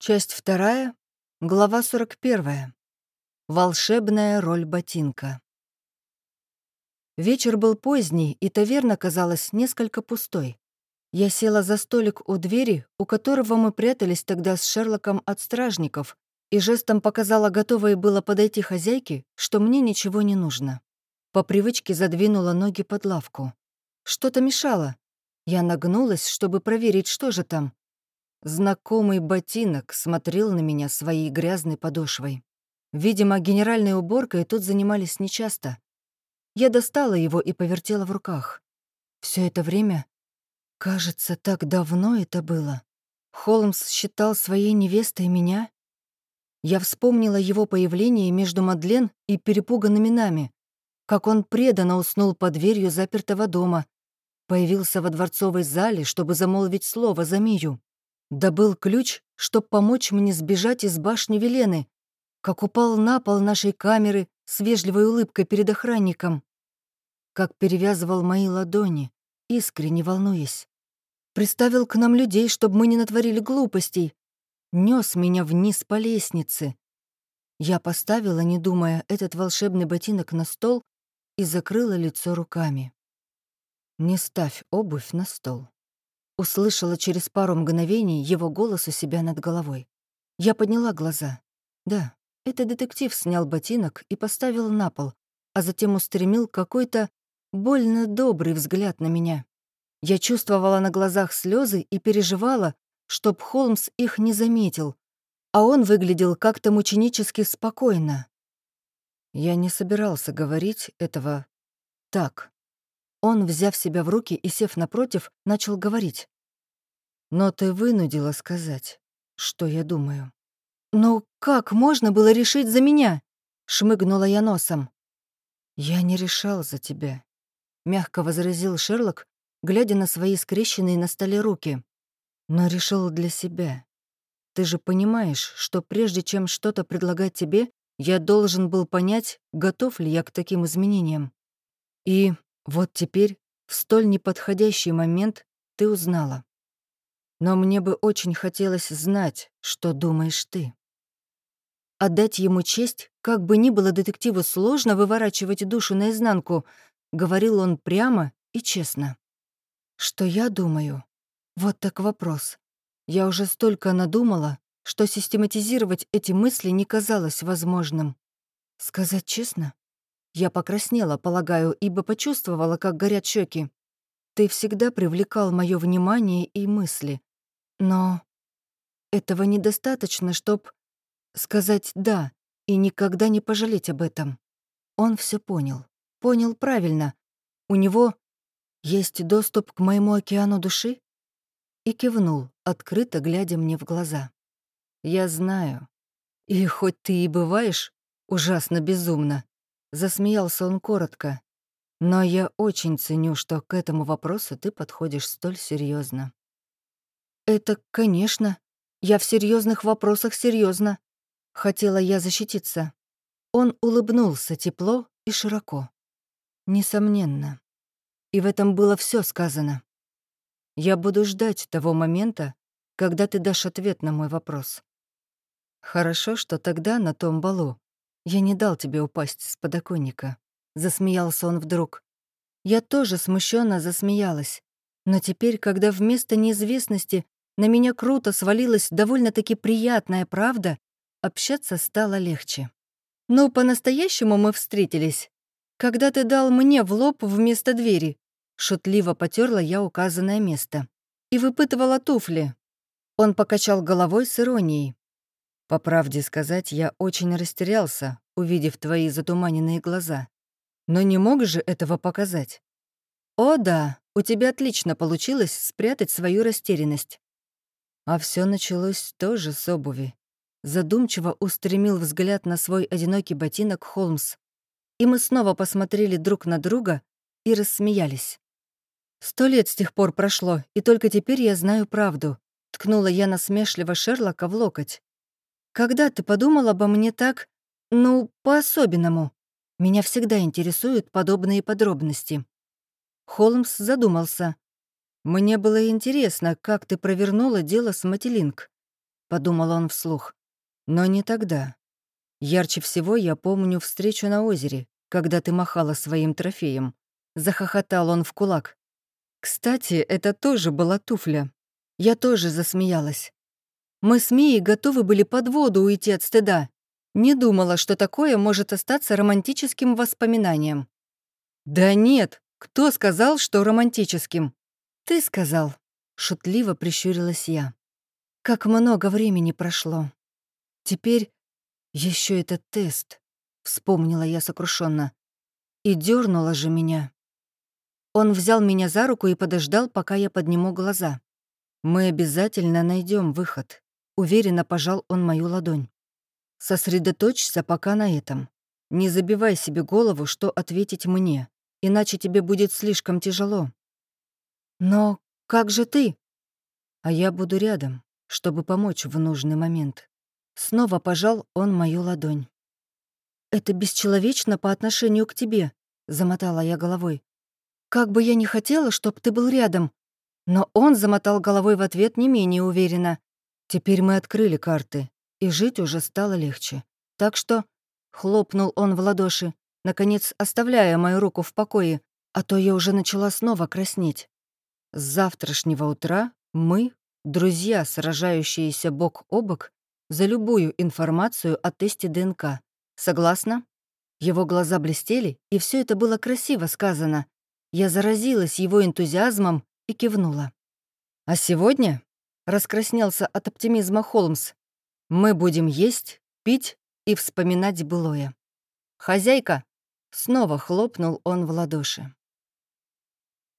Часть вторая, глава 41. Волшебная роль ботинка. Вечер был поздний, и таверна казалась несколько пустой. Я села за столик у двери, у которого мы прятались тогда с Шерлоком от стражников, и жестом показала готовой было подойти хозяйке, что мне ничего не нужно. По привычке задвинула ноги под лавку. Что-то мешало. Я нагнулась, чтобы проверить, что же там, Знакомый ботинок смотрел на меня своей грязной подошвой. Видимо, генеральной уборкой тут занимались нечасто. Я достала его и повертела в руках. Все это время... Кажется, так давно это было. Холмс считал своей невестой меня. Я вспомнила его появление между Мадлен и перепуганными нами, как он преданно уснул под дверью запертого дома, появился во дворцовой зале, чтобы замолвить слово за Мию добыл ключ, чтобы помочь мне сбежать из башни Велены, как упал на пол нашей камеры с вежливой улыбкой перед охранником, как перевязывал мои ладони, искренне волнуясь. Приставил к нам людей, чтобы мы не натворили глупостей, нес меня вниз по лестнице. Я поставила, не думая, этот волшебный ботинок на стол и закрыла лицо руками. «Не ставь обувь на стол», Услышала через пару мгновений его голос у себя над головой. Я подняла глаза. Да, это детектив снял ботинок и поставил на пол, а затем устремил какой-то больно добрый взгляд на меня. Я чувствовала на глазах слезы и переживала, чтоб Холмс их не заметил, а он выглядел как-то мученически спокойно. Я не собирался говорить этого так. Он, взяв себя в руки и сев напротив, начал говорить. «Но ты вынудила сказать, что я думаю». «Но как можно было решить за меня?» — шмыгнула я носом. «Я не решал за тебя», — мягко возразил Шерлок, глядя на свои скрещенные на столе руки. «Но решил для себя. Ты же понимаешь, что прежде чем что-то предлагать тебе, я должен был понять, готов ли я к таким изменениям. И вот теперь, в столь неподходящий момент, ты узнала. Но мне бы очень хотелось знать, что думаешь ты. Отдать ему честь, как бы ни было детективу сложно выворачивать душу наизнанку, говорил он прямо и честно. Что я думаю? Вот так вопрос. Я уже столько надумала, что систематизировать эти мысли не казалось возможным. Сказать честно? Я покраснела, полагаю, ибо почувствовала, как горят щеки. Ты всегда привлекал мое внимание и мысли. Но этого недостаточно, чтоб сказать «да» и никогда не пожалеть об этом. Он все понял. Понял правильно. У него есть доступ к моему океану души? И кивнул, открыто глядя мне в глаза. Я знаю. И хоть ты и бываешь ужасно безумно, Засмеялся он коротко. «Но я очень ценю, что к этому вопросу ты подходишь столь серьезно. «Это, конечно. Я в серьезных вопросах серьезно. Хотела я защититься. Он улыбнулся тепло и широко. Несомненно. И в этом было все сказано. Я буду ждать того момента, когда ты дашь ответ на мой вопрос. Хорошо, что тогда, на том балу, «Я не дал тебе упасть с подоконника», — засмеялся он вдруг. Я тоже смущенно засмеялась. Но теперь, когда вместо неизвестности на меня круто свалилась довольно-таки приятная правда, общаться стало легче. «Ну, по-настоящему мы встретились. Когда ты дал мне в лоб вместо двери», шутливо потерла я указанное место. «И выпытывала туфли». Он покачал головой с иронией. По правде сказать, я очень растерялся, увидев твои затуманенные глаза. Но не мог же этого показать. О да, у тебя отлично получилось спрятать свою растерянность. А все началось тоже с обуви. Задумчиво устремил взгляд на свой одинокий ботинок Холмс. И мы снова посмотрели друг на друга и рассмеялись. Сто лет с тех пор прошло, и только теперь я знаю правду. Ткнула я насмешливо Шерлока в локоть. Когда ты подумал обо мне так, ну, по-особенному? Меня всегда интересуют подобные подробности». Холмс задумался. «Мне было интересно, как ты провернула дело с Матилинг. подумал он вслух. Но не тогда. Ярче всего я помню встречу на озере, когда ты махала своим трофеем. Захохотал он в кулак. Кстати, это тоже была туфля. Я тоже засмеялась. Мы с Мией готовы были под воду уйти от стыда. Не думала, что такое может остаться романтическим воспоминанием. «Да нет, кто сказал, что романтическим?» «Ты сказал», — шутливо прищурилась я. «Как много времени прошло. Теперь еще этот тест», — вспомнила я сокрушенно. «И дернула же меня». Он взял меня за руку и подождал, пока я подниму глаза. «Мы обязательно найдем выход», — уверенно пожал он мою ладонь. «Сосредоточься пока на этом. Не забивай себе голову, что ответить мне, иначе тебе будет слишком тяжело». «Но как же ты?» «А я буду рядом, чтобы помочь в нужный момент». Снова пожал он мою ладонь. «Это бесчеловечно по отношению к тебе», — замотала я головой. «Как бы я ни хотела, чтоб ты был рядом». Но он замотал головой в ответ не менее уверенно. «Теперь мы открыли карты, и жить уже стало легче. Так что...» — хлопнул он в ладоши, наконец оставляя мою руку в покое, а то я уже начала снова краснеть. С завтрашнего утра мы, друзья, сражающиеся бок о бок, за любую информацию о тесте ДНК. Согласна?» Его глаза блестели, и все это было красиво сказано. Я заразилась его энтузиазмом и кивнула. «А сегодня?» — раскраснелся от оптимизма Холмс. «Мы будем есть, пить и вспоминать былое». «Хозяйка!» — снова хлопнул он в ладоши.